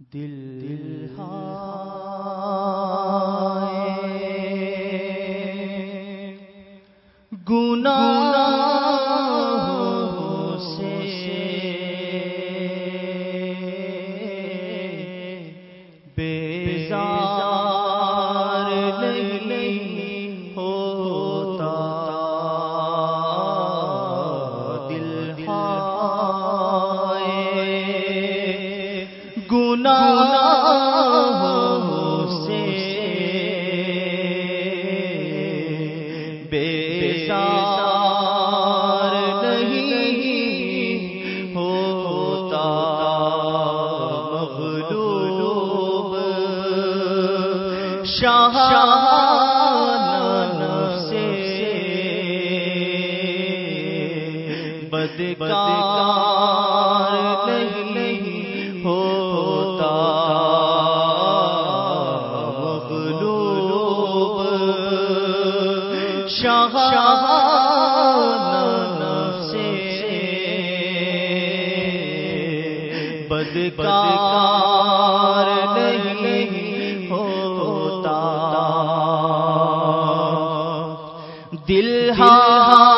دل دل ہاں شاہ سے بدکار نہیں ہوتا۔ مغلوب شاہ بدکار نہیں دل ہاں, ہاں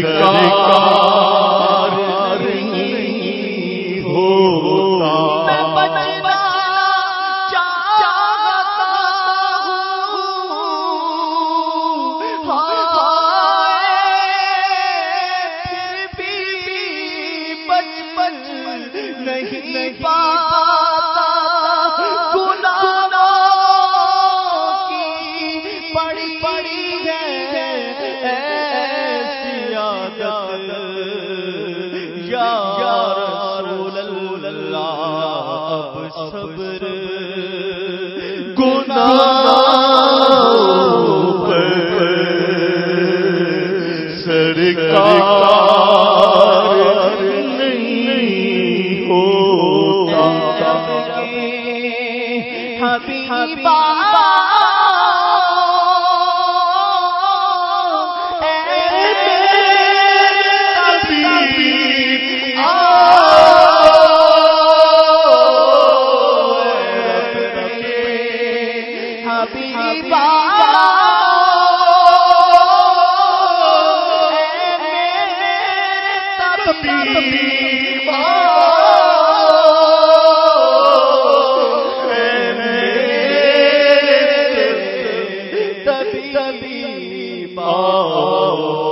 سرکار گناہ آؤ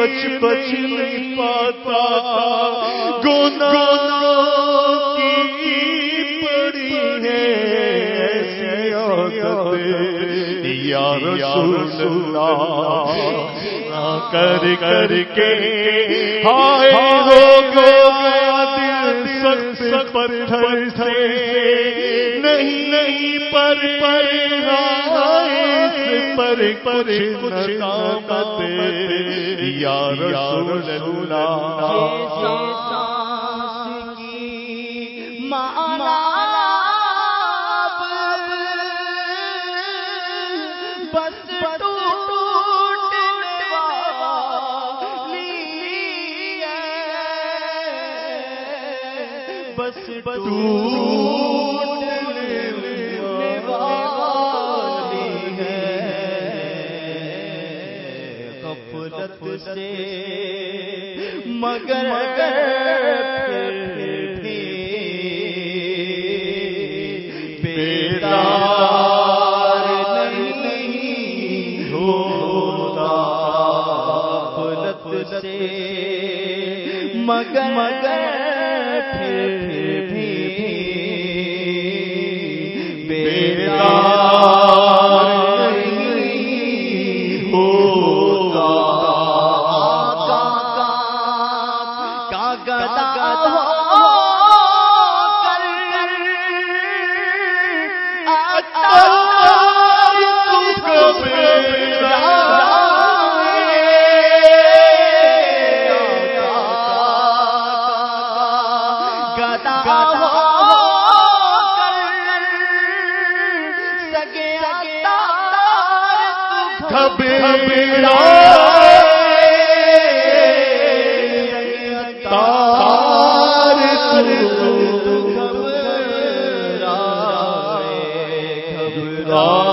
بچ بچ نہیں پاتا گونا کی پڑی ہے یا رسول اللہ، کر کر کے ہائے ہو گیا دل سخت پر سے نہیں پر پر پر پر کچھ یا رسول اللہ بس غفلت سے مگر مگر مگر پھر بھی بیدار وہی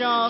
شاہ